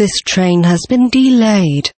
This train has been delayed.